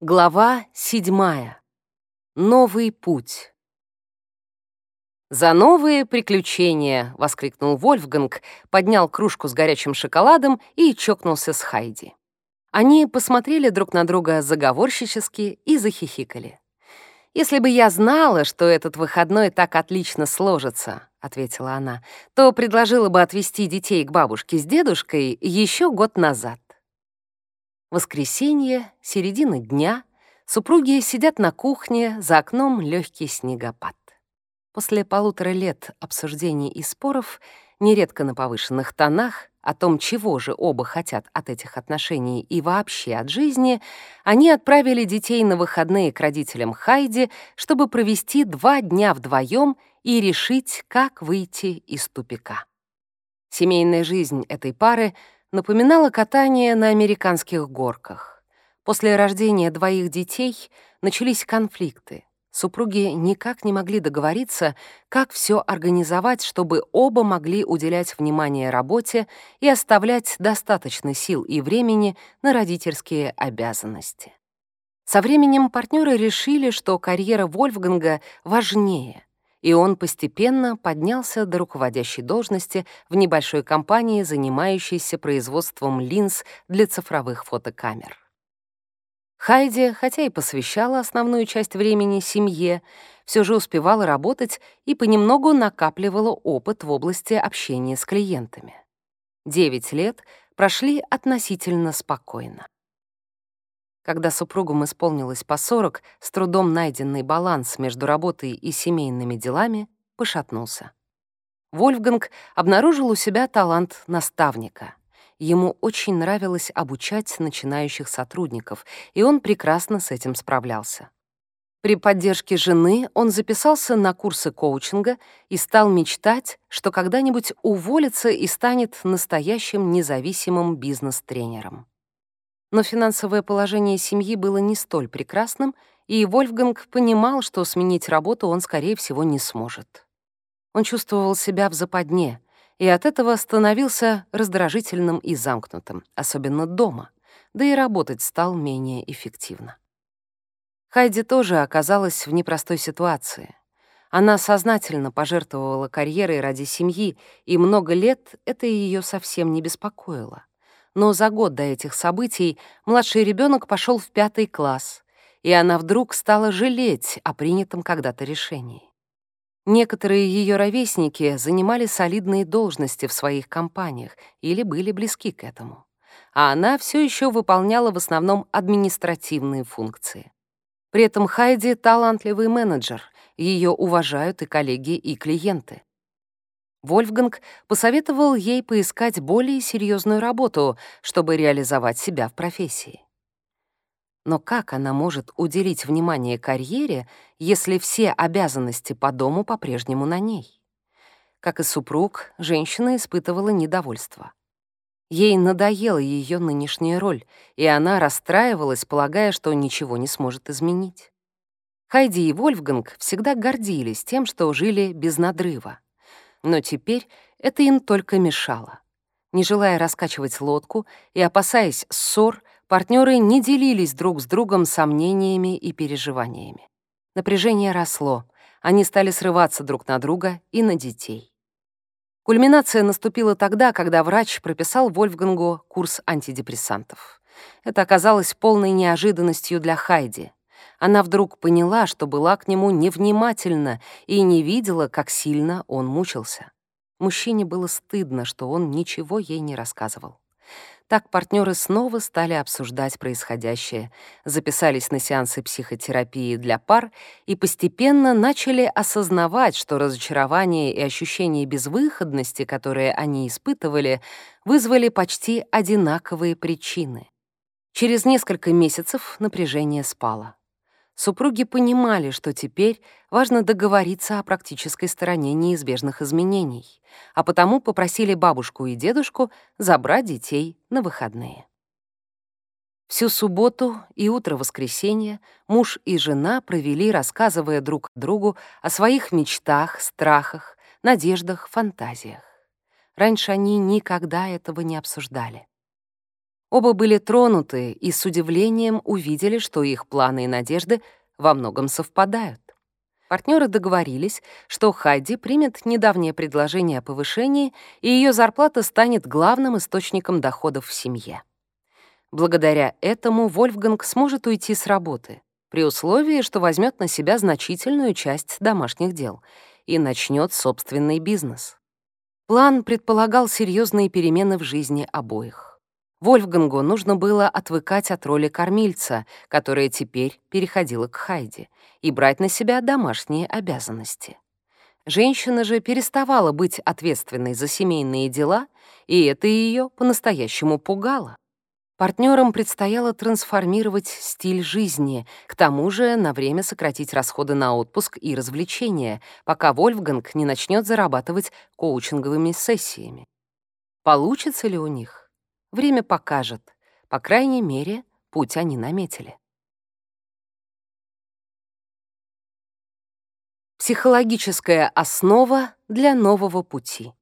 Глава седьмая. Новый путь. «За новые приключения!» — воскликнул Вольфганг, поднял кружку с горячим шоколадом и чокнулся с Хайди. Они посмотрели друг на друга заговорщически и захихикали. «Если бы я знала, что этот выходной так отлично сложится», — ответила она, «то предложила бы отвезти детей к бабушке с дедушкой еще год назад». Воскресенье, середина дня, супруги сидят на кухне, за окном легкий снегопад. После полутора лет обсуждений и споров, нередко на повышенных тонах, о том, чего же оба хотят от этих отношений и вообще от жизни, они отправили детей на выходные к родителям Хайди, чтобы провести два дня вдвоем и решить, как выйти из тупика. Семейная жизнь этой пары — напоминало катание на американских горках. После рождения двоих детей начались конфликты. Супруги никак не могли договориться, как все организовать, чтобы оба могли уделять внимание работе и оставлять достаточно сил и времени на родительские обязанности. Со временем партнеры решили, что карьера Вольфганга важнее, и он постепенно поднялся до руководящей должности в небольшой компании, занимающейся производством линз для цифровых фотокамер. Хайди, хотя и посвящала основную часть времени семье, все же успевала работать и понемногу накапливала опыт в области общения с клиентами. Девять лет прошли относительно спокойно. Когда супругам исполнилось по 40, с трудом найденный баланс между работой и семейными делами пошатнулся. Вольфганг обнаружил у себя талант наставника. Ему очень нравилось обучать начинающих сотрудников, и он прекрасно с этим справлялся. При поддержке жены он записался на курсы коучинга и стал мечтать, что когда-нибудь уволится и станет настоящим независимым бизнес-тренером. Но финансовое положение семьи было не столь прекрасным, и Вольфганг понимал, что сменить работу он, скорее всего, не сможет. Он чувствовал себя в западне, и от этого становился раздражительным и замкнутым, особенно дома, да и работать стал менее эффективно. Хайди тоже оказалась в непростой ситуации. Она сознательно пожертвовала карьерой ради семьи, и много лет это ее совсем не беспокоило но за год до этих событий младший ребенок пошел в пятый класс, и она вдруг стала жалеть о принятом когда-то решении. Некоторые ее ровесники занимали солидные должности в своих компаниях или были близки к этому, а она все еще выполняла в основном административные функции. При этом Хайди — талантливый менеджер, ее уважают и коллеги, и клиенты. Вольфганг посоветовал ей поискать более серьезную работу, чтобы реализовать себя в профессии. Но как она может уделить внимание карьере, если все обязанности по дому по-прежнему на ней? Как и супруг, женщина испытывала недовольство. Ей надоела ее нынешняя роль, и она расстраивалась, полагая, что ничего не сможет изменить. Хайди и Вольфганг всегда гордились тем, что жили без надрыва. Но теперь это им только мешало. Не желая раскачивать лодку и опасаясь ссор, партнеры не делились друг с другом сомнениями и переживаниями. Напряжение росло, они стали срываться друг на друга и на детей. Кульминация наступила тогда, когда врач прописал Вольфгангу курс антидепрессантов. Это оказалось полной неожиданностью для Хайди. Она вдруг поняла, что была к нему невнимательна и не видела, как сильно он мучился. Мужчине было стыдно, что он ничего ей не рассказывал. Так партнеры снова стали обсуждать происходящее, записались на сеансы психотерапии для пар и постепенно начали осознавать, что разочарование и ощущение безвыходности, которые они испытывали, вызвали почти одинаковые причины. Через несколько месяцев напряжение спало. Супруги понимали, что теперь важно договориться о практической стороне неизбежных изменений, а потому попросили бабушку и дедушку забрать детей на выходные. Всю субботу и утро воскресенья муж и жена провели, рассказывая друг другу о своих мечтах, страхах, надеждах, фантазиях. Раньше они никогда этого не обсуждали. Оба были тронуты и с удивлением увидели, что их планы и надежды во многом совпадают. Партнеры договорились, что Хайди примет недавнее предложение о повышении, и ее зарплата станет главным источником доходов в семье. Благодаря этому Вольфганг сможет уйти с работы, при условии, что возьмет на себя значительную часть домашних дел и начнет собственный бизнес. План предполагал серьезные перемены в жизни обоих. Вольфгангу нужно было отвыкать от роли кормильца, которая теперь переходила к Хайди, и брать на себя домашние обязанности. Женщина же переставала быть ответственной за семейные дела, и это ее по-настоящему пугало. Партнерам предстояло трансформировать стиль жизни, к тому же на время сократить расходы на отпуск и развлечения, пока Вольфганг не начнет зарабатывать коучинговыми сессиями. Получится ли у них? Время покажет. По крайней мере, путь они наметили. Психологическая основа для нового пути.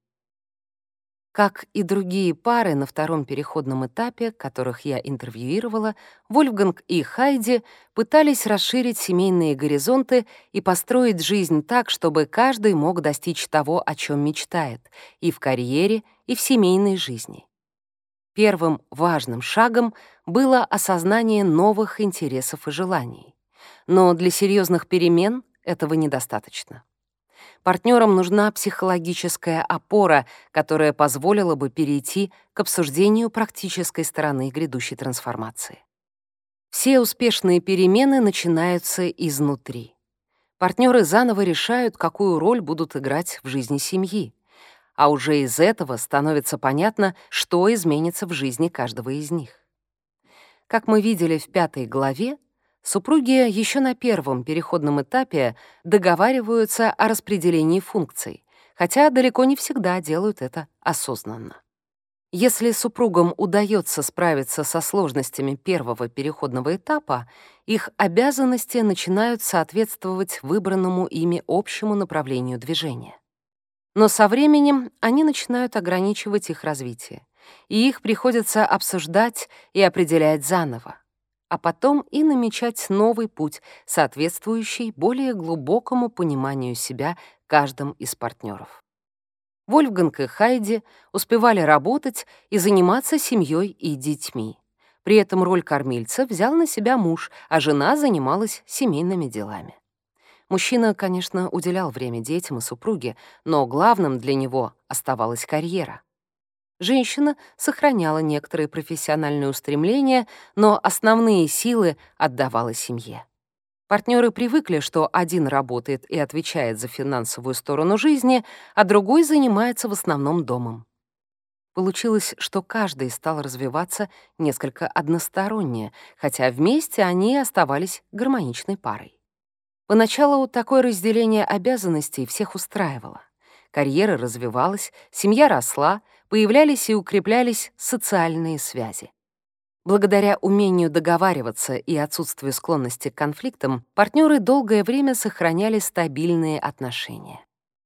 Как и другие пары на втором переходном этапе, которых я интервьюировала, Вольфганг и Хайди пытались расширить семейные горизонты и построить жизнь так, чтобы каждый мог достичь того, о чем мечтает, и в карьере, и в семейной жизни. Первым важным шагом было осознание новых интересов и желаний. Но для серьезных перемен этого недостаточно. Партнерам нужна психологическая опора, которая позволила бы перейти к обсуждению практической стороны грядущей трансформации. Все успешные перемены начинаются изнутри. Партнеры заново решают, какую роль будут играть в жизни семьи, а уже из этого становится понятно, что изменится в жизни каждого из них. Как мы видели в пятой главе, Супруги еще на первом переходном этапе договариваются о распределении функций, хотя далеко не всегда делают это осознанно. Если супругам удается справиться со сложностями первого переходного этапа, их обязанности начинают соответствовать выбранному ими общему направлению движения. Но со временем они начинают ограничивать их развитие, и их приходится обсуждать и определять заново а потом и намечать новый путь, соответствующий более глубокому пониманию себя каждым из партнеров. Вольфганг и Хайди успевали работать и заниматься семьей и детьми. При этом роль кормильца взял на себя муж, а жена занималась семейными делами. Мужчина, конечно, уделял время детям и супруге, но главным для него оставалась карьера. Женщина сохраняла некоторые профессиональные устремления, но основные силы отдавала семье. Партнеры привыкли, что один работает и отвечает за финансовую сторону жизни, а другой занимается в основном домом. Получилось, что каждый стал развиваться несколько односторонне, хотя вместе они оставались гармоничной парой. Поначалу такое разделение обязанностей всех устраивало. Карьера развивалась, семья росла — появлялись и укреплялись социальные связи. Благодаря умению договариваться и отсутствию склонности к конфликтам, партнеры долгое время сохраняли стабильные отношения.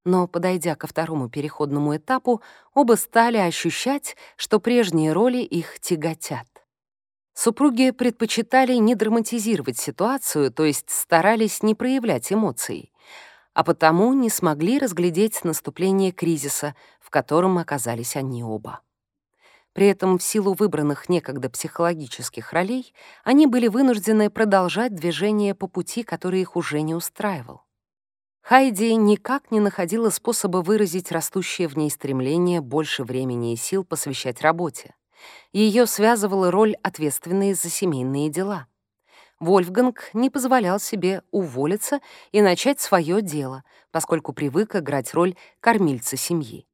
Но, подойдя ко второму переходному этапу, оба стали ощущать, что прежние роли их тяготят. Супруги предпочитали не драматизировать ситуацию, то есть старались не проявлять эмоций, а потому не смогли разглядеть наступление кризиса, в котором оказались они оба. При этом в силу выбранных некогда психологических ролей они были вынуждены продолжать движение по пути, который их уже не устраивал. Хайди никак не находила способа выразить растущее в ней стремление больше времени и сил посвящать работе. Ее связывала роль ответственной за семейные дела. Вольфганг не позволял себе уволиться и начать свое дело, поскольку привык играть роль кормильца семьи.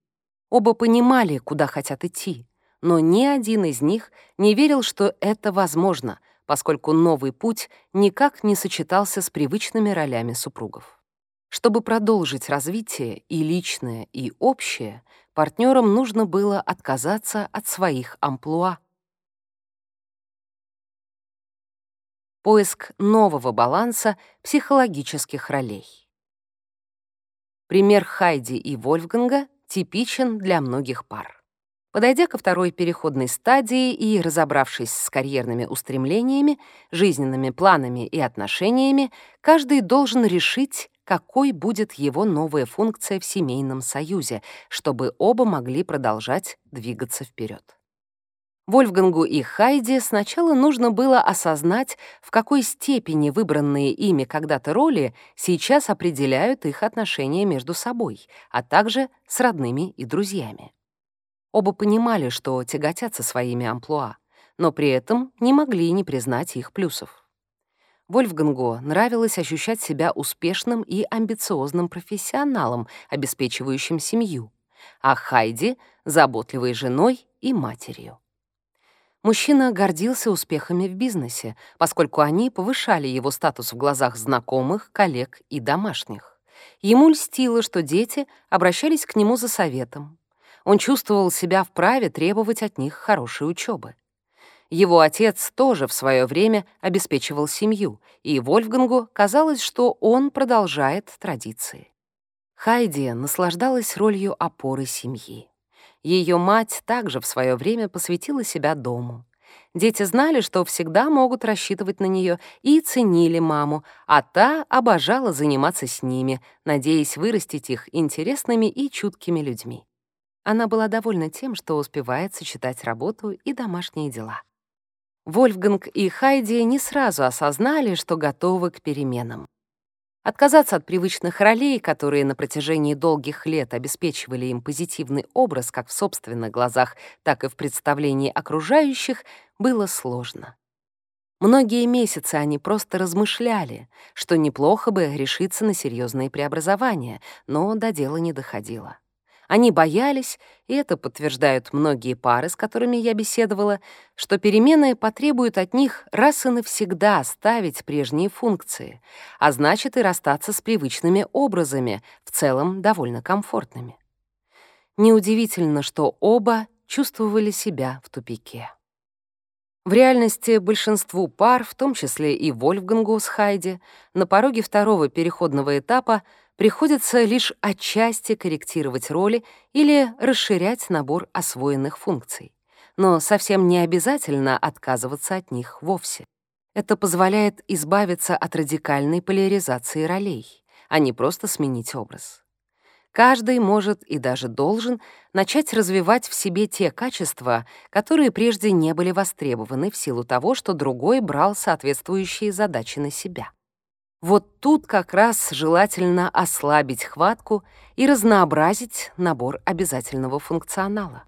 Оба понимали, куда хотят идти, но ни один из них не верил, что это возможно, поскольку новый путь никак не сочетался с привычными ролями супругов. Чтобы продолжить развитие и личное, и общее, партнерам нужно было отказаться от своих амплуа. поиск нового баланса психологических ролей. Пример Хайди и Вольфганга типичен для многих пар. Подойдя ко второй переходной стадии и разобравшись с карьерными устремлениями, жизненными планами и отношениями, каждый должен решить, какой будет его новая функция в семейном союзе, чтобы оба могли продолжать двигаться вперед. Вольфгангу и Хайди сначала нужно было осознать, в какой степени выбранные ими когда-то роли сейчас определяют их отношения между собой, а также с родными и друзьями. Оба понимали, что тяготятся своими амплуа, но при этом не могли не признать их плюсов. Вольфгангу нравилось ощущать себя успешным и амбициозным профессионалом, обеспечивающим семью, а Хайди — заботливой женой и матерью. Мужчина гордился успехами в бизнесе, поскольку они повышали его статус в глазах знакомых, коллег и домашних. Ему льстило, что дети обращались к нему за советом. Он чувствовал себя вправе требовать от них хорошей учебы. Его отец тоже в свое время обеспечивал семью, и Вольфгангу казалось, что он продолжает традиции. Хайди наслаждалась ролью опоры семьи. Ее мать также в свое время посвятила себя дому. Дети знали, что всегда могут рассчитывать на нее и ценили маму, а та обожала заниматься с ними, надеясь вырастить их интересными и чуткими людьми. Она была довольна тем, что успевает сочетать работу и домашние дела. Вольфганг и Хайди не сразу осознали, что готовы к переменам. Отказаться от привычных ролей, которые на протяжении долгих лет обеспечивали им позитивный образ как в собственных глазах, так и в представлении окружающих, было сложно. Многие месяцы они просто размышляли, что неплохо бы решиться на серьезные преобразования, но до дела не доходило. Они боялись, и это подтверждают многие пары, с которыми я беседовала, что перемены потребуют от них раз и навсегда оставить прежние функции, а значит и расстаться с привычными образами, в целом довольно комфортными. Неудивительно, что оба чувствовали себя в тупике. В реальности большинству пар, в том числе и Вольфгангу с Хайди, на пороге второго переходного этапа приходится лишь отчасти корректировать роли или расширять набор освоенных функций. Но совсем не обязательно отказываться от них вовсе. Это позволяет избавиться от радикальной поляризации ролей, а не просто сменить образ. Каждый может и даже должен начать развивать в себе те качества, которые прежде не были востребованы в силу того, что другой брал соответствующие задачи на себя. Вот тут как раз желательно ослабить хватку и разнообразить набор обязательного функционала.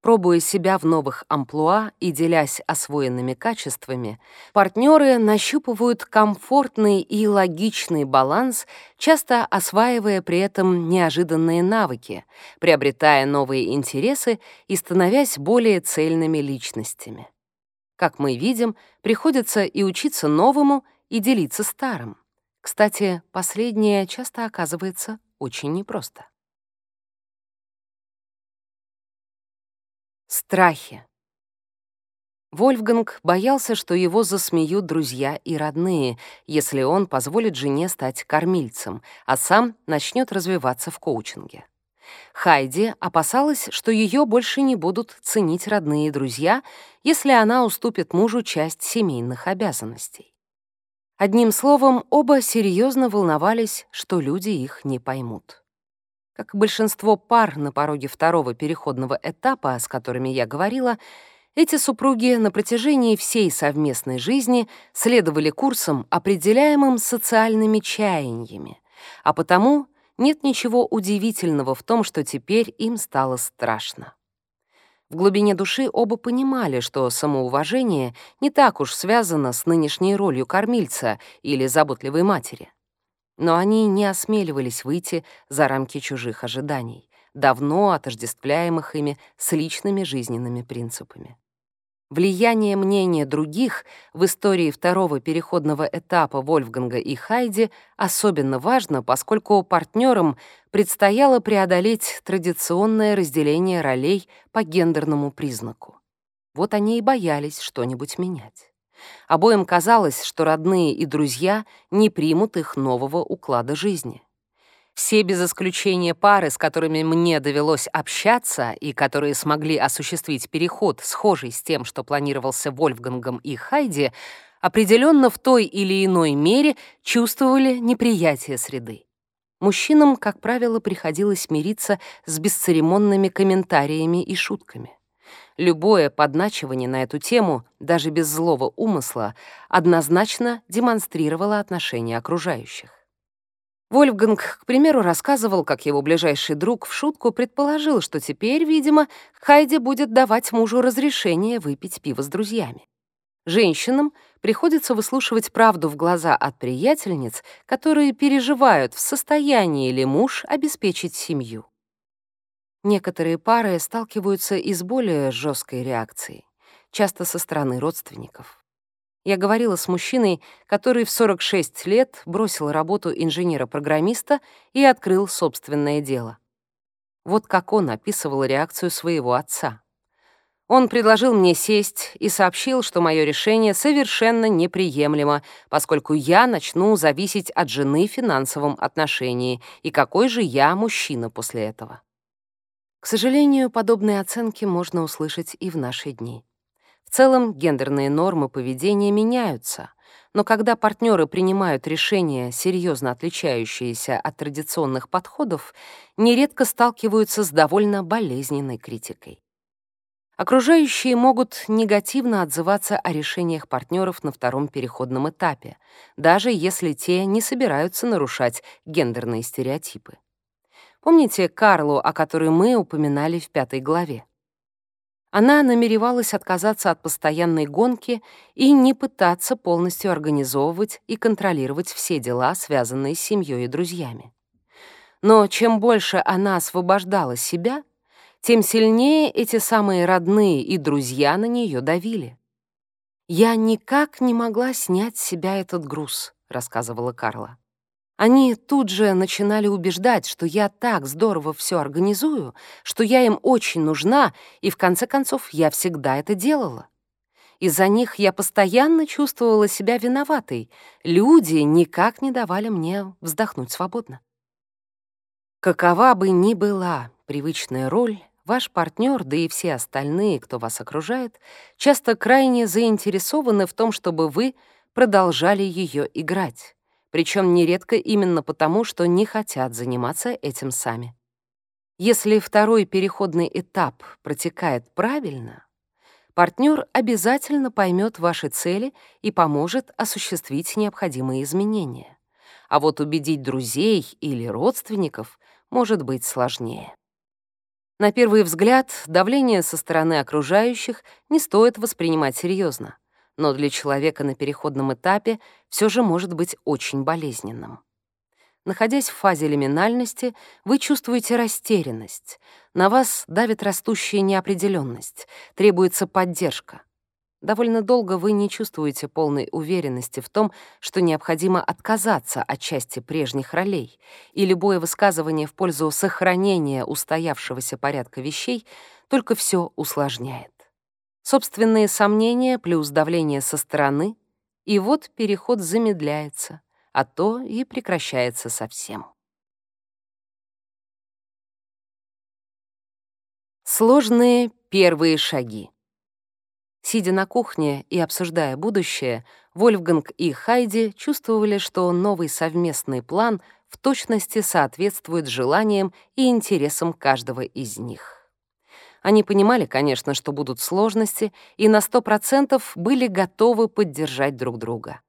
Пробуя себя в новых амплуа и делясь освоенными качествами, партнеры нащупывают комфортный и логичный баланс, часто осваивая при этом неожиданные навыки, приобретая новые интересы и становясь более цельными личностями. Как мы видим, приходится и учиться новому, и делиться старым. Кстати, последнее часто оказывается очень непросто. Страхи. Вольфганг боялся, что его засмеют друзья и родные, если он позволит жене стать кормильцем, а сам начнет развиваться в коучинге. Хайди опасалась, что ее больше не будут ценить родные и друзья, если она уступит мужу часть семейных обязанностей. Одним словом, оба серьезно волновались, что люди их не поймут. Как большинство пар на пороге второго переходного этапа, с которыми я говорила, эти супруги на протяжении всей совместной жизни следовали курсам, определяемым социальными чаяниями, а потому нет ничего удивительного в том, что теперь им стало страшно. В глубине души оба понимали, что самоуважение не так уж связано с нынешней ролью кормильца или заботливой матери. Но они не осмеливались выйти за рамки чужих ожиданий, давно отождествляемых ими с личными жизненными принципами. Влияние мнения других в истории второго переходного этапа Вольфганга и Хайди особенно важно, поскольку партнерам предстояло преодолеть традиционное разделение ролей по гендерному признаку. Вот они и боялись что-нибудь менять. Обоим казалось, что родные и друзья не примут их нового уклада жизни. Все без исключения пары, с которыми мне довелось общаться и которые смогли осуществить переход, схожий с тем, что планировался Вольфгангом и Хайди, определенно в той или иной мере чувствовали неприятие среды. Мужчинам, как правило, приходилось мириться с бесцеремонными комментариями и шутками. Любое подначивание на эту тему, даже без злого умысла, однозначно демонстрировало отношение окружающих. Вольфганг, к примеру, рассказывал, как его ближайший друг в шутку предположил, что теперь, видимо, Хайди будет давать мужу разрешение выпить пиво с друзьями. Женщинам приходится выслушивать правду в глаза от приятельниц, которые переживают, в состоянии ли муж обеспечить семью. Некоторые пары сталкиваются и с более жесткой реакцией, часто со стороны родственников. Я говорила с мужчиной, который в 46 лет бросил работу инженера-программиста и открыл собственное дело. Вот как он описывал реакцию своего отца. Он предложил мне сесть и сообщил, что мое решение совершенно неприемлемо, поскольку я начну зависеть от жены в финансовом отношении, и какой же я мужчина после этого. К сожалению, подобные оценки можно услышать и в наши дни. Целом, гендерные нормы поведения меняются, но когда партнеры принимают решения, серьезно отличающиеся от традиционных подходов, нередко сталкиваются с довольно болезненной критикой. Окружающие могут негативно отзываться о решениях партнеров на втором переходном этапе, даже если те не собираются нарушать гендерные стереотипы. Помните Карлу, о которой мы упоминали в пятой главе? Она намеревалась отказаться от постоянной гонки и не пытаться полностью организовывать и контролировать все дела, связанные с семьей и друзьями. Но чем больше она освобождала себя, тем сильнее эти самые родные и друзья на нее давили. «Я никак не могла снять с себя этот груз», — рассказывала Карла. Они тут же начинали убеждать, что я так здорово все организую, что я им очень нужна, и в конце концов я всегда это делала. Из-за них я постоянно чувствовала себя виноватой. Люди никак не давали мне вздохнуть свободно. Какова бы ни была привычная роль, ваш партнер, да и все остальные, кто вас окружает, часто крайне заинтересованы в том, чтобы вы продолжали ее играть причем нередко именно потому, что не хотят заниматься этим сами. Если второй переходный этап протекает правильно, партнер обязательно поймет ваши цели и поможет осуществить необходимые изменения. А вот убедить друзей или родственников может быть сложнее. На первый взгляд, давление со стороны окружающих не стоит воспринимать серьезно но для человека на переходном этапе все же может быть очень болезненным. Находясь в фазе лиминальности, вы чувствуете растерянность, на вас давит растущая неопределенность, требуется поддержка. Довольно долго вы не чувствуете полной уверенности в том, что необходимо отказаться от части прежних ролей, и любое высказывание в пользу сохранения устоявшегося порядка вещей только все усложняет собственные сомнения плюс давление со стороны, и вот переход замедляется, а то и прекращается совсем. Сложные первые шаги. Сидя на кухне и обсуждая будущее, Вольфганг и Хайди чувствовали, что новый совместный план в точности соответствует желаниям и интересам каждого из них. Они понимали, конечно, что будут сложности, и на сто процентов были готовы поддержать друг друга.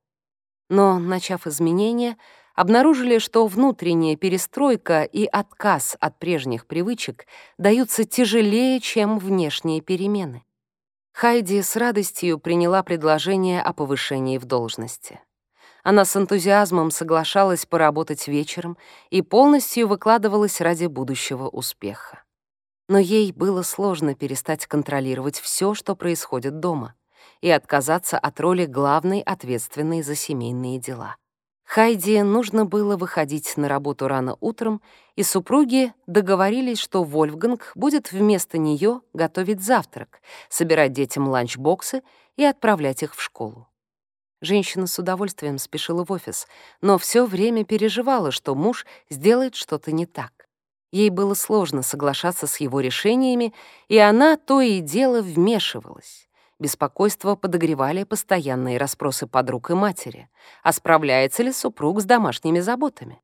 Но, начав изменения, обнаружили, что внутренняя перестройка и отказ от прежних привычек даются тяжелее, чем внешние перемены. Хайди с радостью приняла предложение о повышении в должности. Она с энтузиазмом соглашалась поработать вечером и полностью выкладывалась ради будущего успеха но ей было сложно перестать контролировать все, что происходит дома, и отказаться от роли главной ответственной за семейные дела. Хайди нужно было выходить на работу рано утром, и супруги договорились, что Вольфганг будет вместо нее готовить завтрак, собирать детям ланчбоксы и отправлять их в школу. Женщина с удовольствием спешила в офис, но все время переживала, что муж сделает что-то не так. Ей было сложно соглашаться с его решениями, и она то и дело вмешивалась. Беспокойство подогревали постоянные расспросы подруг и матери, а справляется ли супруг с домашними заботами.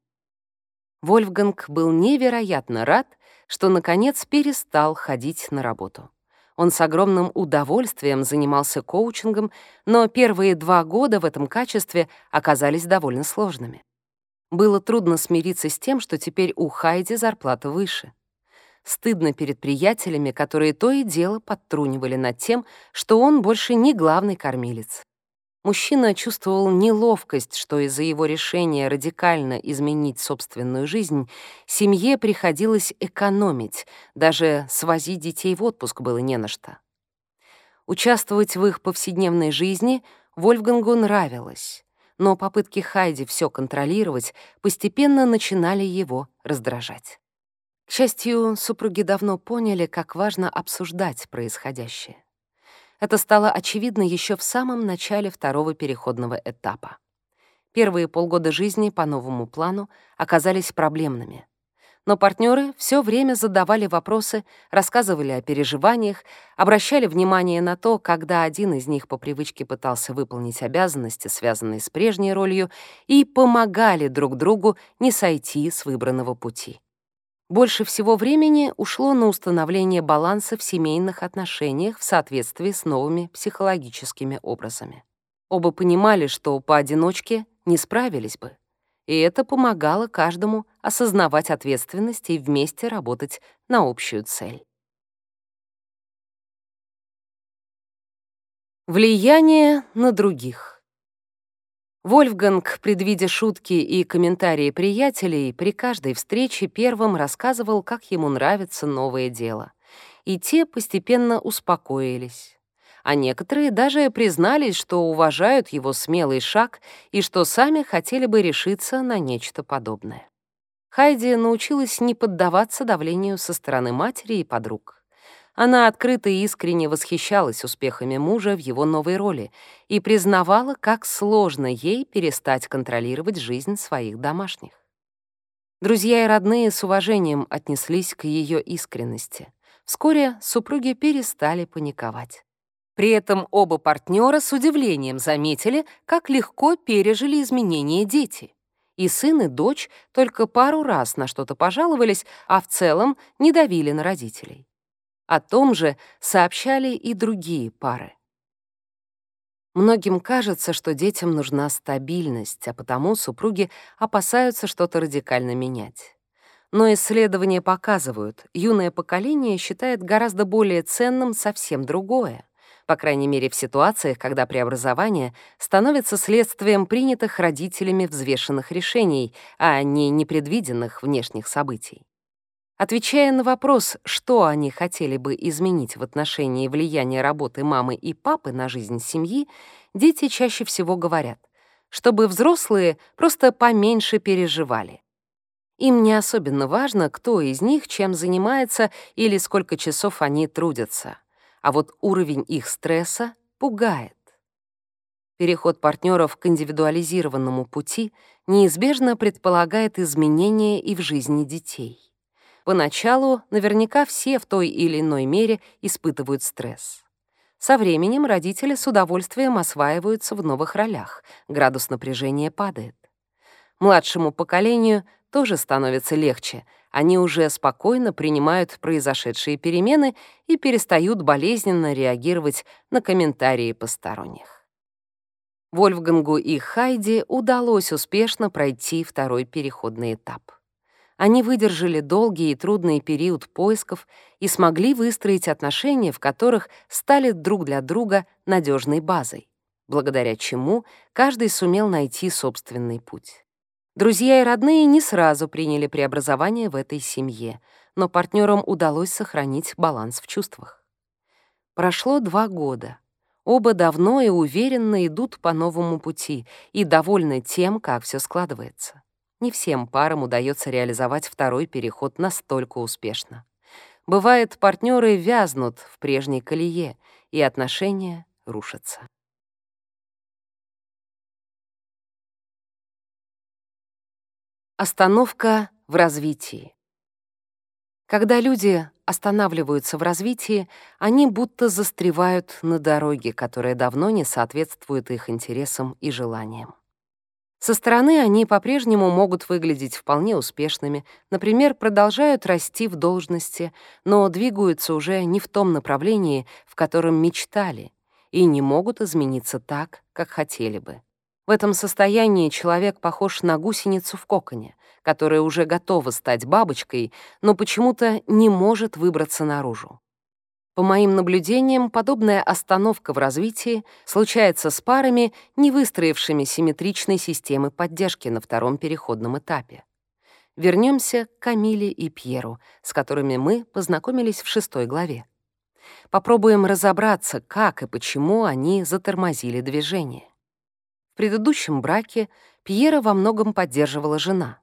Вольфганг был невероятно рад, что, наконец, перестал ходить на работу. Он с огромным удовольствием занимался коучингом, но первые два года в этом качестве оказались довольно сложными. Было трудно смириться с тем, что теперь у Хайди зарплата выше. Стыдно перед приятелями, которые то и дело подтрунивали над тем, что он больше не главный кормилец. Мужчина чувствовал неловкость, что из-за его решения радикально изменить собственную жизнь семье приходилось экономить, даже свозить детей в отпуск было не на что. Участвовать в их повседневной жизни Вольфгангу нравилось, но попытки Хайди все контролировать постепенно начинали его раздражать. К счастью, супруги давно поняли, как важно обсуждать происходящее. Это стало очевидно еще в самом начале второго переходного этапа. Первые полгода жизни по новому плану оказались проблемными. Но партнеры все время задавали вопросы, рассказывали о переживаниях, обращали внимание на то, когда один из них по привычке пытался выполнить обязанности, связанные с прежней ролью, и помогали друг другу не сойти с выбранного пути. Больше всего времени ушло на установление баланса в семейных отношениях в соответствии с новыми психологическими образами. Оба понимали, что поодиночке не справились бы, и это помогало каждому осознавать ответственность и вместе работать на общую цель. Влияние на других. Вольфганг, предвидя шутки и комментарии приятелей, при каждой встрече первым рассказывал, как ему нравится новое дело. И те постепенно успокоились. А некоторые даже признались, что уважают его смелый шаг и что сами хотели бы решиться на нечто подобное. Хайди научилась не поддаваться давлению со стороны матери и подруг. Она открыто и искренне восхищалась успехами мужа в его новой роли и признавала, как сложно ей перестать контролировать жизнь своих домашних. Друзья и родные с уважением отнеслись к ее искренности. Вскоре супруги перестали паниковать. При этом оба партнера с удивлением заметили, как легко пережили изменения дети. И сын, и дочь только пару раз на что-то пожаловались, а в целом не давили на родителей. О том же сообщали и другие пары. Многим кажется, что детям нужна стабильность, а потому супруги опасаются что-то радикально менять. Но исследования показывают, юное поколение считает гораздо более ценным совсем другое, по крайней мере в ситуациях, когда преобразование становится следствием принятых родителями взвешенных решений, а не непредвиденных внешних событий. Отвечая на вопрос, что они хотели бы изменить в отношении влияния работы мамы и папы на жизнь семьи, дети чаще всего говорят, чтобы взрослые просто поменьше переживали. Им не особенно важно, кто из них чем занимается или сколько часов они трудятся. А вот уровень их стресса пугает. Переход партнеров к индивидуализированному пути неизбежно предполагает изменения и в жизни детей. Поначалу наверняка все в той или иной мере испытывают стресс. Со временем родители с удовольствием осваиваются в новых ролях, градус напряжения падает. Младшему поколению тоже становится легче, они уже спокойно принимают произошедшие перемены и перестают болезненно реагировать на комментарии посторонних. Вольфгангу и Хайди удалось успешно пройти второй переходный этап. Они выдержали долгий и трудный период поисков и смогли выстроить отношения, в которых стали друг для друга надежной базой, благодаря чему каждый сумел найти собственный путь. Друзья и родные не сразу приняли преобразование в этой семье, но партнерам удалось сохранить баланс в чувствах. Прошло два года. Оба давно и уверенно идут по новому пути и довольны тем, как все складывается. Не всем парам удается реализовать второй переход настолько успешно. Бывает, партнеры вязнут в прежней колее, и отношения рушатся. Остановка в развитии. Когда люди останавливаются в развитии, они будто застревают на дороге, которая давно не соответствует их интересам и желаниям. Со стороны они по-прежнему могут выглядеть вполне успешными, например, продолжают расти в должности, но двигаются уже не в том направлении, в котором мечтали, и не могут измениться так, как хотели бы. В этом состоянии человек похож на гусеницу в коконе, которая уже готова стать бабочкой, но почему-то не может выбраться наружу. По моим наблюдениям, подобная остановка в развитии случается с парами, не выстроившими симметричной системы поддержки на втором переходном этапе. Вернемся к Камиле и Пьеру, с которыми мы познакомились в шестой главе. Попробуем разобраться, как и почему они затормозили движение. В предыдущем браке Пьера во многом поддерживала жена,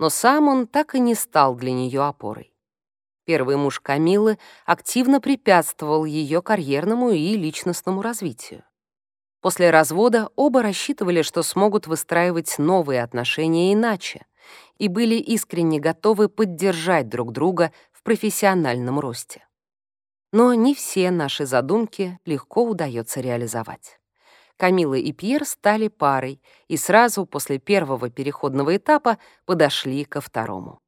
но сам он так и не стал для нее опорой. Первый муж Камилы активно препятствовал ее карьерному и личностному развитию. После развода оба рассчитывали, что смогут выстраивать новые отношения иначе, и были искренне готовы поддержать друг друга в профессиональном росте. Но не все наши задумки легко удается реализовать. Камила и Пьер стали парой и сразу после первого переходного этапа подошли ко второму.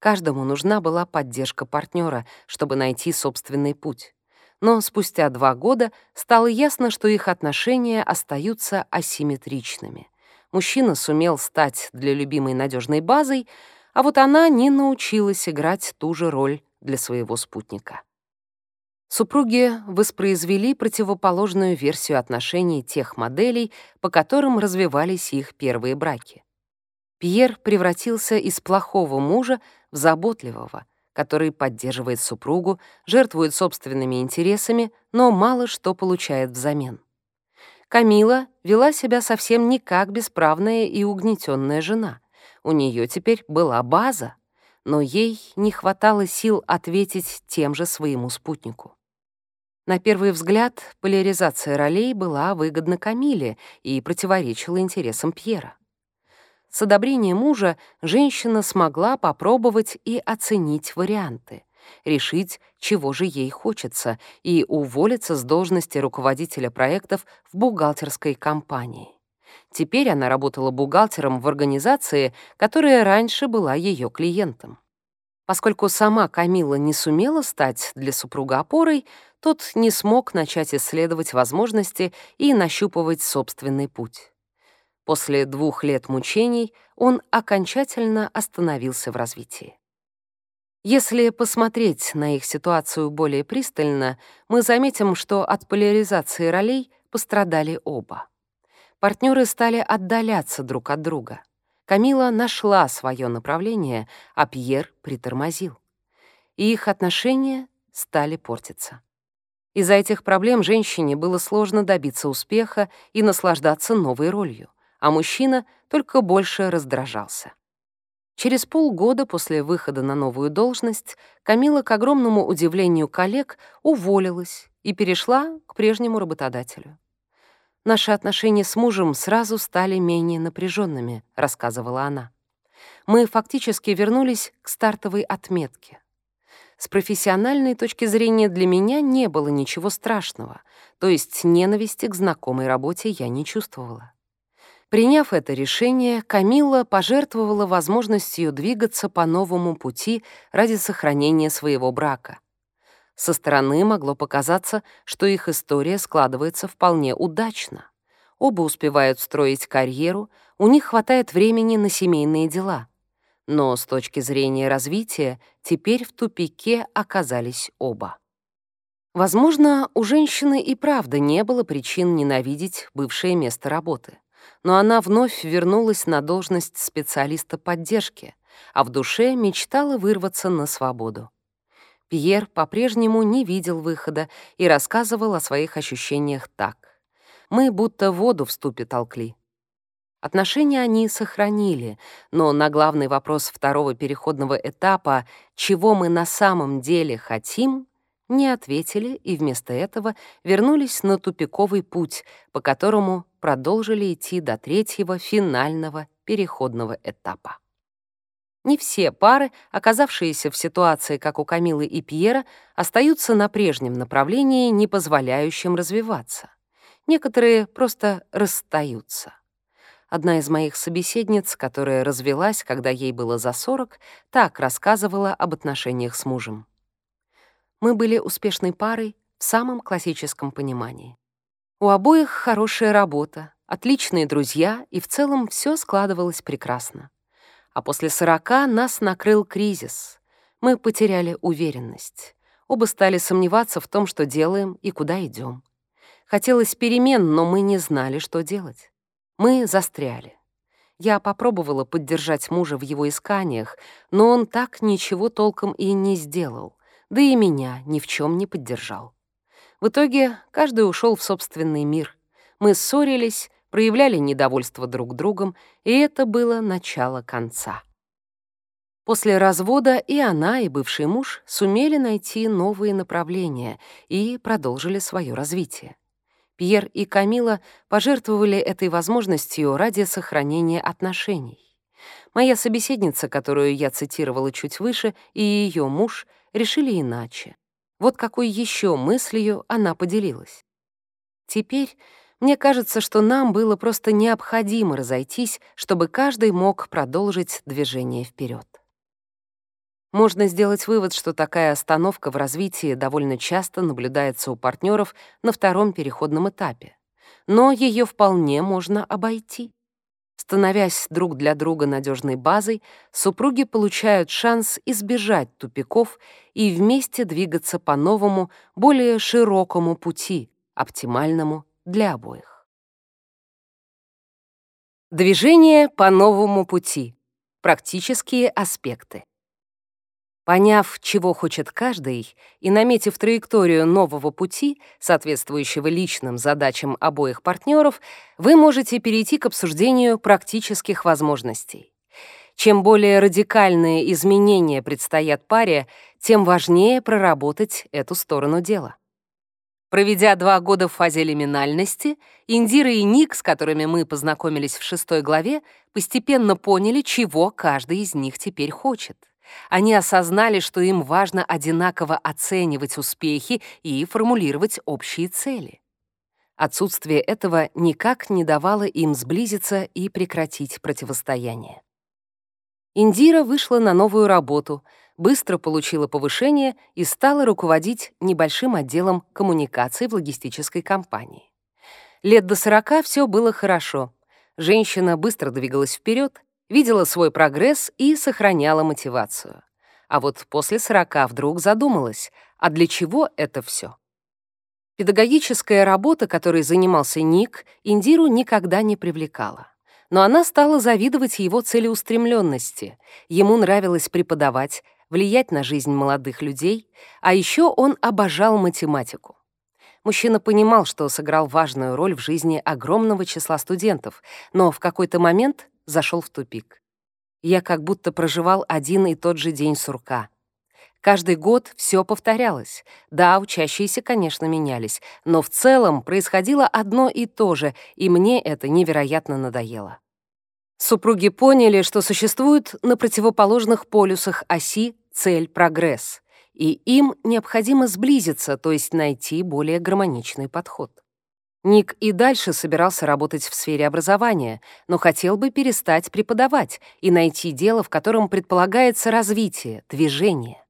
Каждому нужна была поддержка партнера, чтобы найти собственный путь. Но спустя два года стало ясно, что их отношения остаются асимметричными. Мужчина сумел стать для любимой надежной базой, а вот она не научилась играть ту же роль для своего спутника. Супруги воспроизвели противоположную версию отношений тех моделей, по которым развивались их первые браки. Пьер превратился из плохого мужа в заботливого, который поддерживает супругу, жертвует собственными интересами, но мало что получает взамен. Камила вела себя совсем не как бесправная и угнетенная жена. У нее теперь была база, но ей не хватало сил ответить тем же своему спутнику. На первый взгляд, поляризация ролей была выгодна Камиле и противоречила интересам Пьера. С одобрением мужа женщина смогла попробовать и оценить варианты, решить, чего же ей хочется, и уволиться с должности руководителя проектов в бухгалтерской компании. Теперь она работала бухгалтером в организации, которая раньше была ее клиентом. Поскольку сама Камила не сумела стать для супруга опорой, тот не смог начать исследовать возможности и нащупывать собственный путь. После двух лет мучений он окончательно остановился в развитии. Если посмотреть на их ситуацию более пристально, мы заметим, что от поляризации ролей пострадали оба. Партнеры стали отдаляться друг от друга. Камила нашла свое направление, а Пьер притормозил. И их отношения стали портиться. Из-за этих проблем женщине было сложно добиться успеха и наслаждаться новой ролью, а мужчина только больше раздражался. Через полгода после выхода на новую должность Камила, к огромному удивлению коллег, уволилась и перешла к прежнему работодателю. «Наши отношения с мужем сразу стали менее напряженными», — рассказывала она. «Мы фактически вернулись к стартовой отметке. С профессиональной точки зрения для меня не было ничего страшного, то есть ненависти к знакомой работе я не чувствовала. Приняв это решение, Камила пожертвовала возможностью двигаться по новому пути ради сохранения своего брака. Со стороны могло показаться, что их история складывается вполне удачно. Оба успевают строить карьеру, у них хватает времени на семейные дела — но с точки зрения развития теперь в тупике оказались оба. Возможно, у женщины и правда не было причин ненавидеть бывшее место работы, но она вновь вернулась на должность специалиста поддержки, а в душе мечтала вырваться на свободу. Пьер по-прежнему не видел выхода и рассказывал о своих ощущениях так. «Мы будто воду в ступе толкли. Отношения они сохранили, но на главный вопрос второго переходного этапа «чего мы на самом деле хотим?» не ответили и вместо этого вернулись на тупиковый путь, по которому продолжили идти до третьего финального переходного этапа. Не все пары, оказавшиеся в ситуации, как у Камилы и Пьера, остаются на прежнем направлении, не позволяющем развиваться. Некоторые просто расстаются. Одна из моих собеседниц, которая развелась, когда ей было за 40, так рассказывала об отношениях с мужем. Мы были успешной парой в самом классическом понимании. У обоих хорошая работа, отличные друзья, и в целом все складывалось прекрасно. А после сорока нас накрыл кризис. Мы потеряли уверенность. Оба стали сомневаться в том, что делаем и куда идем. Хотелось перемен, но мы не знали, что делать. Мы застряли. Я попробовала поддержать мужа в его исканиях, но он так ничего толком и не сделал, да и меня ни в чем не поддержал. В итоге каждый ушел в собственный мир. Мы ссорились, проявляли недовольство друг другом, и это было начало конца. После развода и она, и бывший муж сумели найти новые направления и продолжили свое развитие. Пьер и Камила пожертвовали этой возможностью ради сохранения отношений. Моя собеседница, которую я цитировала чуть выше, и ее муж решили иначе. Вот какой еще мыслью она поделилась. Теперь мне кажется, что нам было просто необходимо разойтись, чтобы каждый мог продолжить движение вперед. Можно сделать вывод, что такая остановка в развитии довольно часто наблюдается у партнеров на втором переходном этапе. Но ее вполне можно обойти. Становясь друг для друга надежной базой, супруги получают шанс избежать тупиков и вместе двигаться по новому, более широкому пути, оптимальному для обоих. Движение по новому пути. Практические аспекты. Поняв, чего хочет каждый, и наметив траекторию нового пути, соответствующего личным задачам обоих партнеров, вы можете перейти к обсуждению практических возможностей. Чем более радикальные изменения предстоят паре, тем важнее проработать эту сторону дела. Проведя два года в фазе лиминальности, Индира и Ник, с которыми мы познакомились в шестой главе, постепенно поняли, чего каждый из них теперь хочет. Они осознали, что им важно одинаково оценивать успехи и формулировать общие цели. Отсутствие этого никак не давало им сблизиться и прекратить противостояние. Индира вышла на новую работу — быстро получила повышение и стала руководить небольшим отделом коммуникаций в логистической компании. Лет до 40 все было хорошо. Женщина быстро двигалась вперед, видела свой прогресс и сохраняла мотивацию. А вот после 40 вдруг задумалась, а для чего это все? Педагогическая работа, которой занимался Ник, Индиру никогда не привлекала. Но она стала завидовать его целеустремленности. Ему нравилось преподавать, влиять на жизнь молодых людей, а еще он обожал математику. Мужчина понимал, что сыграл важную роль в жизни огромного числа студентов, но в какой-то момент зашел в тупик. Я как будто проживал один и тот же день сурка. Каждый год все повторялось. Да, учащиеся, конечно, менялись, но в целом происходило одно и то же, и мне это невероятно надоело. Супруги поняли, что существуют на противоположных полюсах оси цель — прогресс, и им необходимо сблизиться, то есть найти более гармоничный подход. Ник и дальше собирался работать в сфере образования, но хотел бы перестать преподавать и найти дело, в котором предполагается развитие, движение.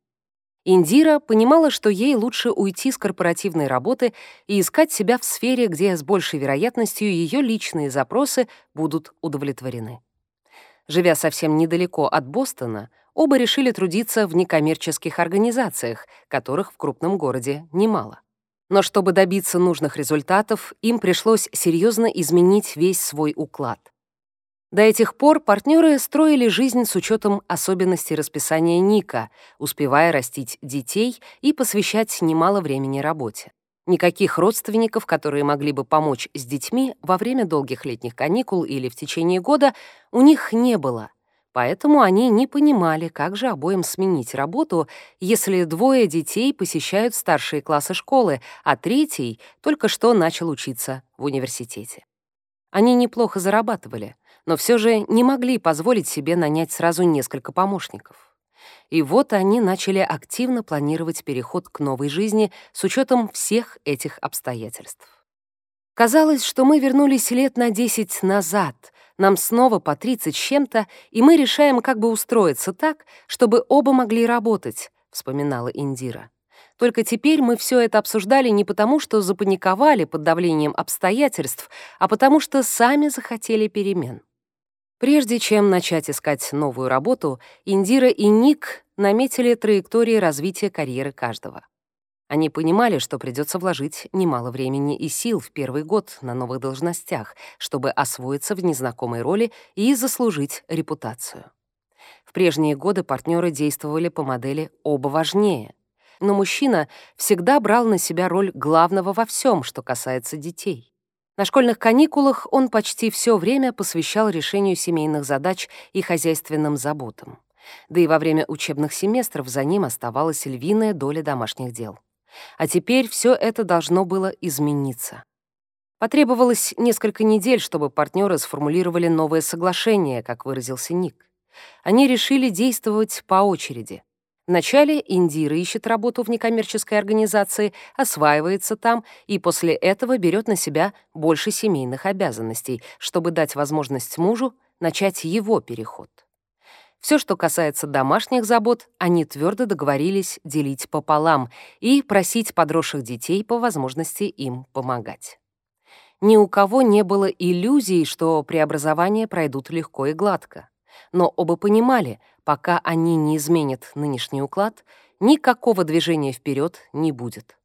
Индира понимала, что ей лучше уйти с корпоративной работы и искать себя в сфере, где с большей вероятностью ее личные запросы будут удовлетворены. Живя совсем недалеко от Бостона, оба решили трудиться в некоммерческих организациях, которых в крупном городе немало. Но чтобы добиться нужных результатов, им пришлось серьезно изменить весь свой уклад. До этих пор партнеры строили жизнь с учетом особенностей расписания Ника, успевая растить детей и посвящать немало времени работе. Никаких родственников, которые могли бы помочь с детьми во время долгих летних каникул или в течение года, у них не было. Поэтому они не понимали, как же обоим сменить работу, если двое детей посещают старшие классы школы, а третий только что начал учиться в университете. Они неплохо зарабатывали, но все же не могли позволить себе нанять сразу несколько помощников. И вот они начали активно планировать переход к новой жизни с учетом всех этих обстоятельств. Казалось, что мы вернулись лет на 10 назад, нам снова по 30 с чем-то, и мы решаем, как бы устроиться так, чтобы оба могли работать, вспоминала Индира. Только теперь мы все это обсуждали не потому, что запаниковали под давлением обстоятельств, а потому что сами захотели перемен. Прежде чем начать искать новую работу, Индира и Ник наметили траектории развития карьеры каждого. Они понимали, что придется вложить немало времени и сил в первый год на новых должностях, чтобы освоиться в незнакомой роли и заслужить репутацию. В прежние годы партнеры действовали по модели «оба важнее», но мужчина всегда брал на себя роль главного во всем, что касается детей. На школьных каникулах он почти все время посвящал решению семейных задач и хозяйственным заботам. Да и во время учебных семестров за ним оставалась львиная доля домашних дел. А теперь все это должно было измениться. Потребовалось несколько недель, чтобы партнеры сформулировали новое соглашение, как выразился Ник. Они решили действовать по очереди — Вначале Индира ищет работу в некоммерческой организации, осваивается там и после этого берет на себя больше семейных обязанностей, чтобы дать возможность мужу начать его переход. Все, что касается домашних забот, они твердо договорились делить пополам и просить подросших детей по возможности им помогать. Ни у кого не было иллюзий, что преобразования пройдут легко и гладко но оба понимали, пока они не изменят нынешний уклад, никакого движения вперед не будет.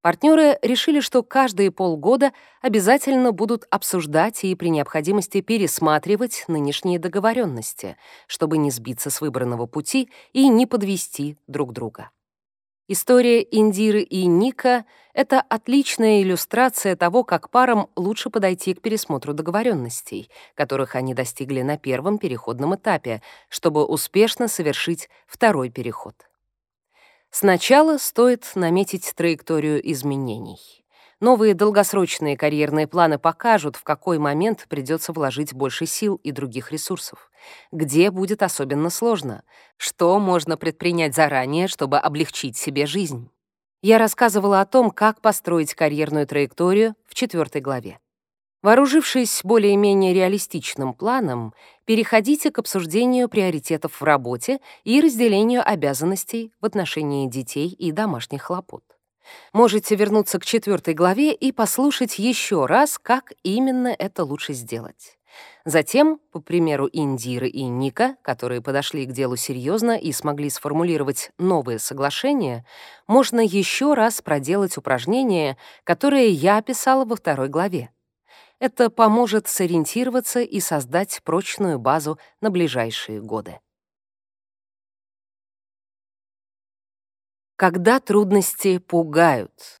Партнеры решили, что каждые полгода обязательно будут обсуждать и при необходимости пересматривать нынешние договоренности, чтобы не сбиться с выбранного пути и не подвести друг друга. История Индиры и Ника — это отличная иллюстрация того, как парам лучше подойти к пересмотру договоренностей, которых они достигли на первом переходном этапе, чтобы успешно совершить второй переход. Сначала стоит наметить траекторию изменений. Новые долгосрочные карьерные планы покажут, в какой момент придется вложить больше сил и других ресурсов, где будет особенно сложно, что можно предпринять заранее, чтобы облегчить себе жизнь. Я рассказывала о том, как построить карьерную траекторию в четвертой главе. Вооружившись более-менее реалистичным планом, переходите к обсуждению приоритетов в работе и разделению обязанностей в отношении детей и домашних хлопот. Можете вернуться к четвертой главе и послушать еще раз, как именно это лучше сделать. Затем, по примеру Индиры и Ника, которые подошли к делу серьезно и смогли сформулировать новые соглашения, можно еще раз проделать упражнение, которое я описала во второй главе. Это поможет сориентироваться и создать прочную базу на ближайшие годы. Когда трудности пугают.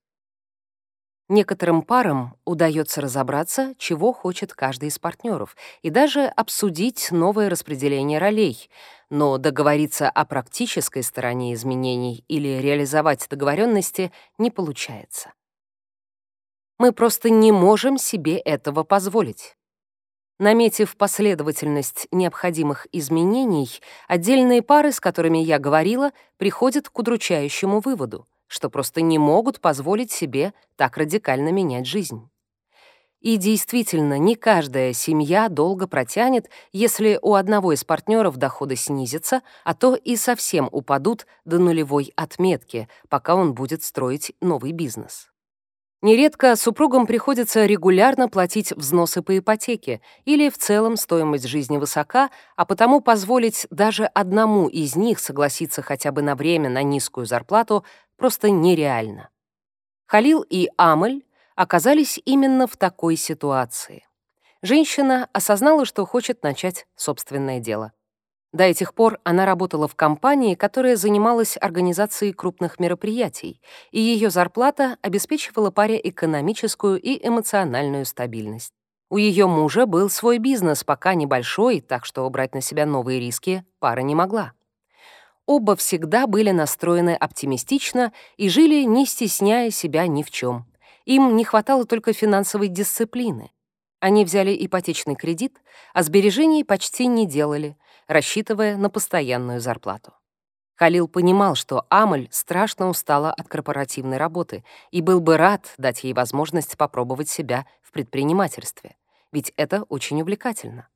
Некоторым парам удается разобраться, чего хочет каждый из партнеров, и даже обсудить новое распределение ролей, но договориться о практической стороне изменений или реализовать договоренности не получается. Мы просто не можем себе этого позволить. Наметив последовательность необходимых изменений, отдельные пары, с которыми я говорила, приходят к удручающему выводу, что просто не могут позволить себе так радикально менять жизнь. И действительно, не каждая семья долго протянет, если у одного из партнеров доходы снизятся, а то и совсем упадут до нулевой отметки, пока он будет строить новый бизнес. Нередко супругам приходится регулярно платить взносы по ипотеке или в целом стоимость жизни высока, а потому позволить даже одному из них согласиться хотя бы на время на низкую зарплату просто нереально. Халил и Амаль оказались именно в такой ситуации. Женщина осознала, что хочет начать собственное дело. До этих пор она работала в компании, которая занималась организацией крупных мероприятий, и ее зарплата обеспечивала паре экономическую и эмоциональную стабильность. У ее мужа был свой бизнес, пока небольшой, так что брать на себя новые риски пара не могла. Оба всегда были настроены оптимистично и жили, не стесняя себя ни в чем. Им не хватало только финансовой дисциплины. Они взяли ипотечный кредит, а сбережений почти не делали, рассчитывая на постоянную зарплату. Халил понимал, что Амаль страшно устала от корпоративной работы и был бы рад дать ей возможность попробовать себя в предпринимательстве, ведь это очень увлекательно.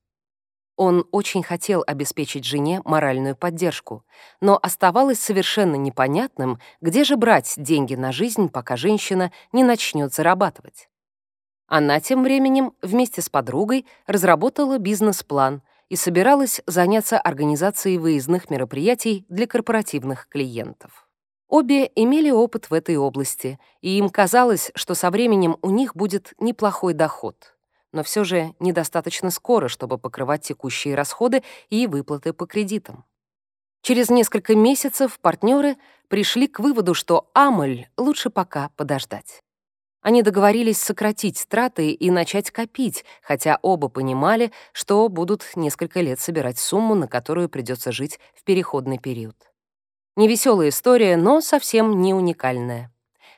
Он очень хотел обеспечить жене моральную поддержку, но оставалось совершенно непонятным, где же брать деньги на жизнь, пока женщина не начнет зарабатывать. Она тем временем вместе с подругой разработала бизнес-план — и собиралась заняться организацией выездных мероприятий для корпоративных клиентов. Обе имели опыт в этой области, и им казалось, что со временем у них будет неплохой доход, но все же недостаточно скоро, чтобы покрывать текущие расходы и выплаты по кредитам. Через несколько месяцев партнеры пришли к выводу, что Амаль лучше пока подождать. Они договорились сократить траты и начать копить, хотя оба понимали, что будут несколько лет собирать сумму, на которую придется жить в переходный период. Невеселая история, но совсем не уникальная.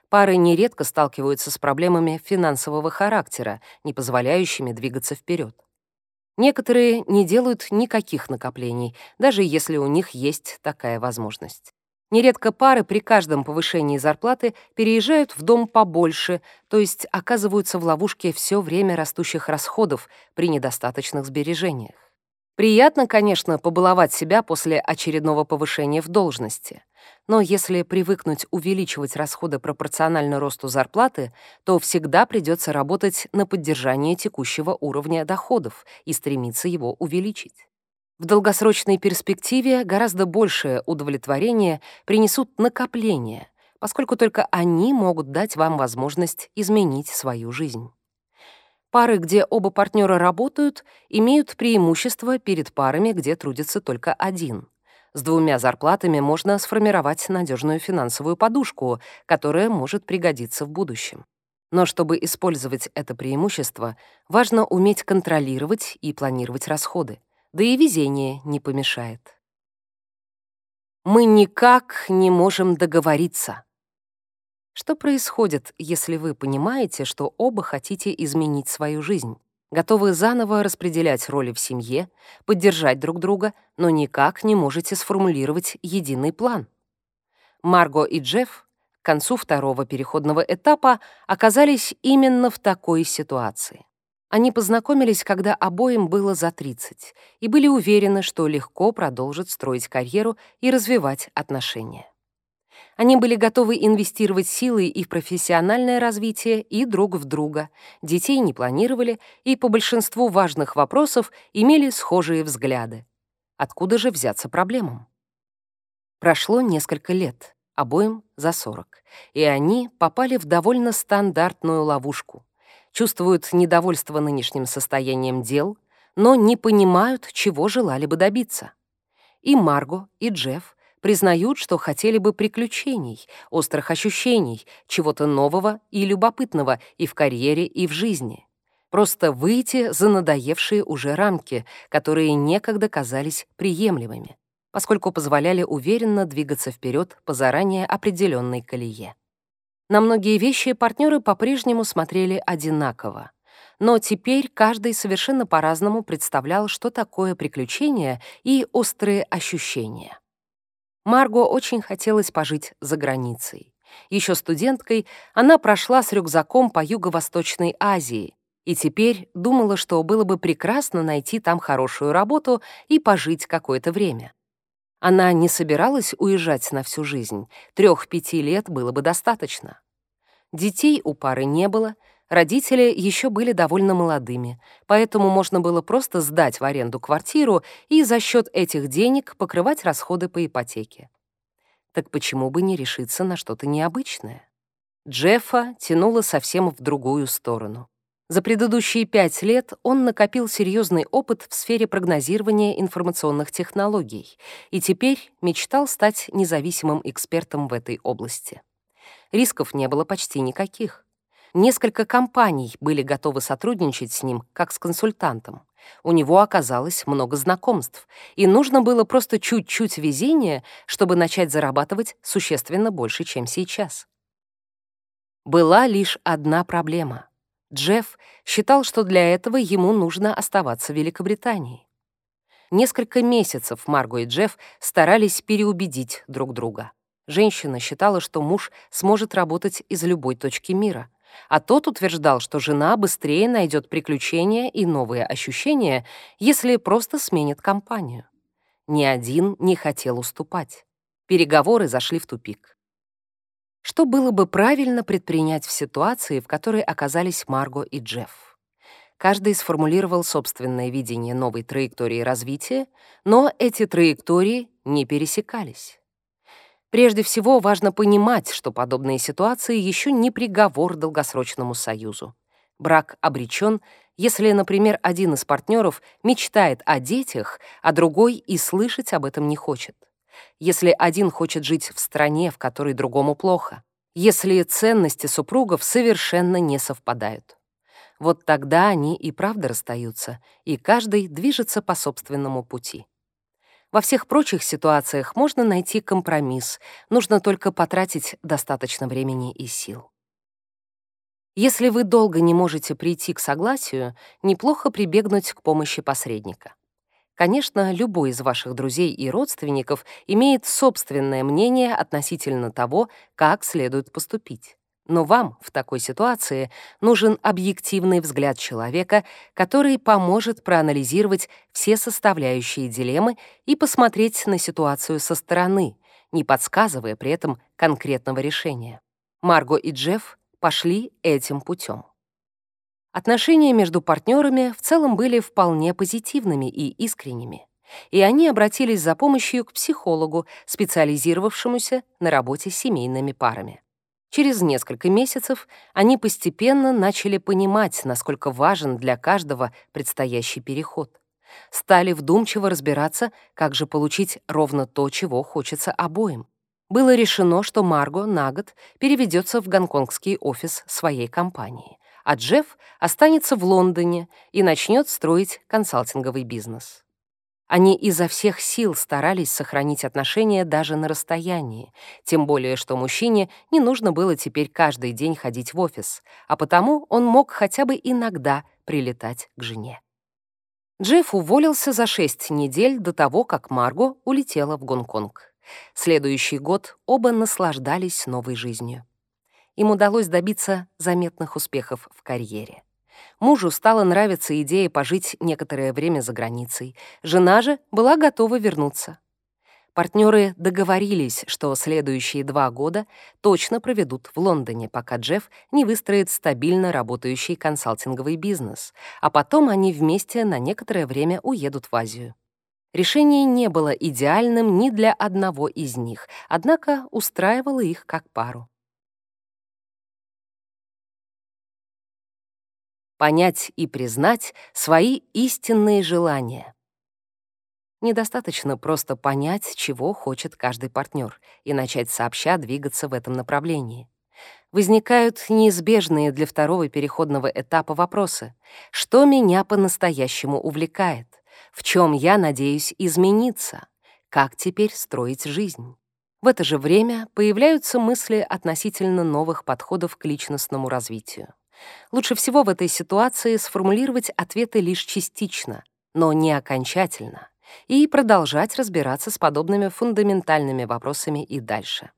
Пары нередко сталкиваются с проблемами финансового характера, не позволяющими двигаться вперед. Некоторые не делают никаких накоплений, даже если у них есть такая возможность. Нередко пары при каждом повышении зарплаты переезжают в дом побольше, то есть оказываются в ловушке все время растущих расходов при недостаточных сбережениях. Приятно, конечно, побаловать себя после очередного повышения в должности. Но если привыкнуть увеличивать расходы пропорционально росту зарплаты, то всегда придется работать на поддержание текущего уровня доходов и стремиться его увеличить. В долгосрочной перспективе гораздо большее удовлетворение принесут накопления, поскольку только они могут дать вам возможность изменить свою жизнь. Пары, где оба партнера работают, имеют преимущество перед парами, где трудится только один. С двумя зарплатами можно сформировать надежную финансовую подушку, которая может пригодиться в будущем. Но чтобы использовать это преимущество, важно уметь контролировать и планировать расходы да и везение не помешает. Мы никак не можем договориться. Что происходит, если вы понимаете, что оба хотите изменить свою жизнь, готовы заново распределять роли в семье, поддержать друг друга, но никак не можете сформулировать единый план? Марго и Джефф к концу второго переходного этапа оказались именно в такой ситуации. Они познакомились, когда обоим было за 30, и были уверены, что легко продолжат строить карьеру и развивать отношения. Они были готовы инвестировать силы и в профессиональное развитие, и друг в друга, детей не планировали и по большинству важных вопросов имели схожие взгляды. Откуда же взяться проблемам? Прошло несколько лет, обоим за 40, и они попали в довольно стандартную ловушку — чувствуют недовольство нынешним состоянием дел, но не понимают, чего желали бы добиться. И Марго, и Джефф признают, что хотели бы приключений, острых ощущений, чего-то нового и любопытного и в карьере, и в жизни. Просто выйти за надоевшие уже рамки, которые некогда казались приемлемыми, поскольку позволяли уверенно двигаться вперед по заранее определенной колее. На многие вещи партнеры по-прежнему смотрели одинаково. Но теперь каждый совершенно по-разному представлял, что такое приключения и острые ощущения. Марго очень хотелось пожить за границей. Еще студенткой она прошла с рюкзаком по Юго-Восточной Азии и теперь думала, что было бы прекрасно найти там хорошую работу и пожить какое-то время. Она не собиралась уезжать на всю жизнь, трех-пяти лет было бы достаточно. Детей у пары не было, родители еще были довольно молодыми, поэтому можно было просто сдать в аренду квартиру и за счет этих денег покрывать расходы по ипотеке. Так почему бы не решиться на что-то необычное? Джеффа тянуло совсем в другую сторону. За предыдущие пять лет он накопил серьезный опыт в сфере прогнозирования информационных технологий и теперь мечтал стать независимым экспертом в этой области. Рисков не было почти никаких. Несколько компаний были готовы сотрудничать с ним как с консультантом. У него оказалось много знакомств, и нужно было просто чуть-чуть везения, чтобы начать зарабатывать существенно больше, чем сейчас. Была лишь одна проблема — Джефф считал, что для этого ему нужно оставаться в Великобритании. Несколько месяцев Марго и Джефф старались переубедить друг друга. Женщина считала, что муж сможет работать из любой точки мира, а тот утверждал, что жена быстрее найдет приключения и новые ощущения, если просто сменит компанию. Ни один не хотел уступать. Переговоры зашли в тупик. Что было бы правильно предпринять в ситуации, в которой оказались Марго и Джефф? Каждый сформулировал собственное видение новой траектории развития, но эти траектории не пересекались. Прежде всего, важно понимать, что подобные ситуации еще не приговор долгосрочному союзу. Брак обречен, если, например, один из партнеров мечтает о детях, а другой и слышать об этом не хочет если один хочет жить в стране, в которой другому плохо, если ценности супругов совершенно не совпадают. Вот тогда они и правда расстаются, и каждый движется по собственному пути. Во всех прочих ситуациях можно найти компромисс, нужно только потратить достаточно времени и сил. Если вы долго не можете прийти к согласию, неплохо прибегнуть к помощи посредника. Конечно, любой из ваших друзей и родственников имеет собственное мнение относительно того, как следует поступить. Но вам в такой ситуации нужен объективный взгляд человека, который поможет проанализировать все составляющие дилеммы и посмотреть на ситуацию со стороны, не подсказывая при этом конкретного решения. Марго и Джефф пошли этим путем. Отношения между партнерами в целом были вполне позитивными и искренними, и они обратились за помощью к психологу, специализировавшемуся на работе с семейными парами. Через несколько месяцев они постепенно начали понимать, насколько важен для каждого предстоящий переход. Стали вдумчиво разбираться, как же получить ровно то, чего хочется обоим. Было решено, что Марго на год переведется в гонконгский офис своей компании, а Джефф останется в Лондоне и начнет строить консалтинговый бизнес. Они изо всех сил старались сохранить отношения даже на расстоянии, тем более что мужчине не нужно было теперь каждый день ходить в офис, а потому он мог хотя бы иногда прилетать к жене. Джефф уволился за шесть недель до того, как Марго улетела в Гонконг. Следующий год оба наслаждались новой жизнью им удалось добиться заметных успехов в карьере. Мужу стала нравиться идея пожить некоторое время за границей. Жена же была готова вернуться. Партнеры договорились, что следующие два года точно проведут в Лондоне, пока Джефф не выстроит стабильно работающий консалтинговый бизнес, а потом они вместе на некоторое время уедут в Азию. Решение не было идеальным ни для одного из них, однако устраивало их как пару. Понять и признать свои истинные желания. Недостаточно просто понять, чего хочет каждый партнер, и начать сообща двигаться в этом направлении. Возникают неизбежные для второго переходного этапа вопросы. Что меня по-настоящему увлекает? В чем я надеюсь измениться? Как теперь строить жизнь? В это же время появляются мысли относительно новых подходов к личностному развитию. Лучше всего в этой ситуации сформулировать ответы лишь частично, но не окончательно, и продолжать разбираться с подобными фундаментальными вопросами и дальше.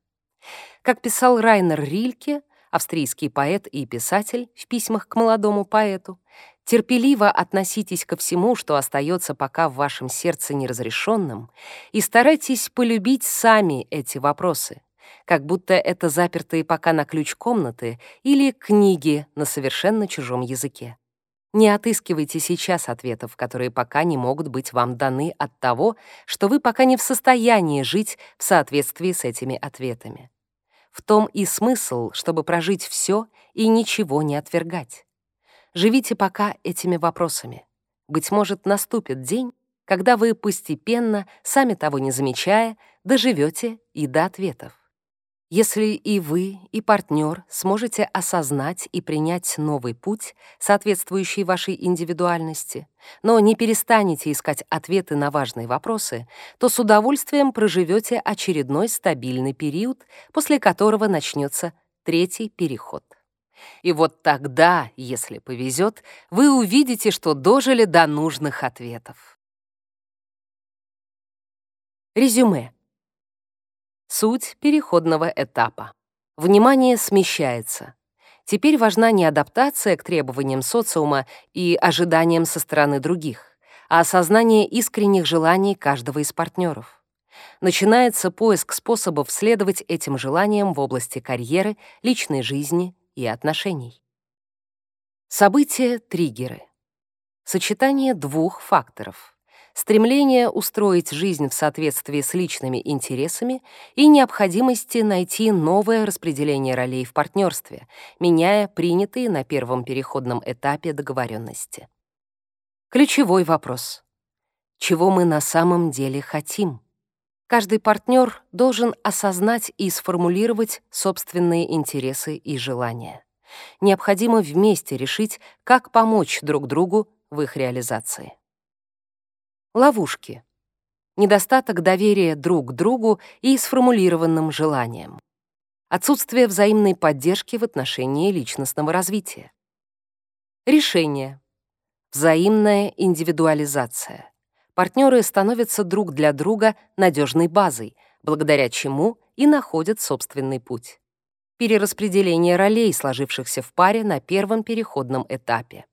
Как писал Райнер Рильке, австрийский поэт и писатель в письмах к молодому поэту, терпеливо относитесь ко всему, что остается пока в вашем сердце неразрешенным, и старайтесь полюбить сами эти вопросы, как будто это запертые пока на ключ комнаты или книги на совершенно чужом языке. Не отыскивайте сейчас ответов, которые пока не могут быть вам даны от того, что вы пока не в состоянии жить в соответствии с этими ответами. В том и смысл, чтобы прожить все и ничего не отвергать. Живите пока этими вопросами. Быть может, наступит день, когда вы постепенно, сами того не замечая, доживете и до ответов. Если и вы, и партнер сможете осознать и принять новый путь, соответствующий вашей индивидуальности, но не перестанете искать ответы на важные вопросы, то с удовольствием проживете очередной стабильный период, после которого начнется третий переход. И вот тогда, если повезет, вы увидите, что дожили до нужных ответов. Резюме. Суть переходного этапа. Внимание смещается. Теперь важна не адаптация к требованиям социума и ожиданиям со стороны других, а осознание искренних желаний каждого из партнеров. Начинается поиск способов следовать этим желаниям в области карьеры, личной жизни и отношений. События-триггеры. Сочетание двух факторов — стремление устроить жизнь в соответствии с личными интересами и необходимости найти новое распределение ролей в партнерстве, меняя принятые на первом переходном этапе договоренности. Ключевой вопрос. Чего мы на самом деле хотим? Каждый партнер должен осознать и сформулировать собственные интересы и желания. Необходимо вместе решить, как помочь друг другу в их реализации. Ловушки. Недостаток доверия друг к другу и сформулированным желаниям. Отсутствие взаимной поддержки в отношении личностного развития. Решение. Взаимная индивидуализация. Партнеры становятся друг для друга надежной базой, благодаря чему и находят собственный путь. Перераспределение ролей, сложившихся в паре на первом переходном этапе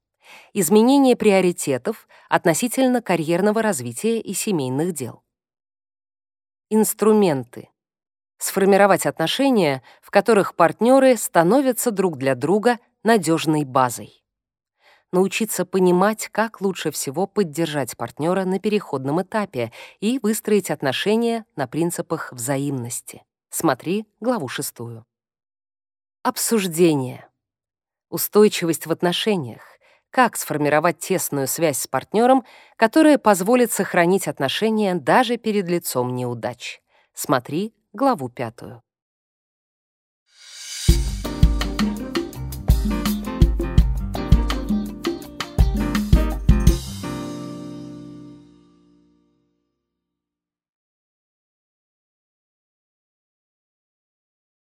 изменение приоритетов относительно карьерного развития и семейных дел. Инструменты. Сформировать отношения, в которых партнеры становятся друг для друга надежной базой. Научиться понимать, как лучше всего поддержать партнера на переходном этапе и выстроить отношения на принципах взаимности. Смотри главу шестую. Обсуждение. Устойчивость в отношениях как сформировать тесную связь с партнером, которая позволит сохранить отношения даже перед лицом неудач. Смотри главу пятую.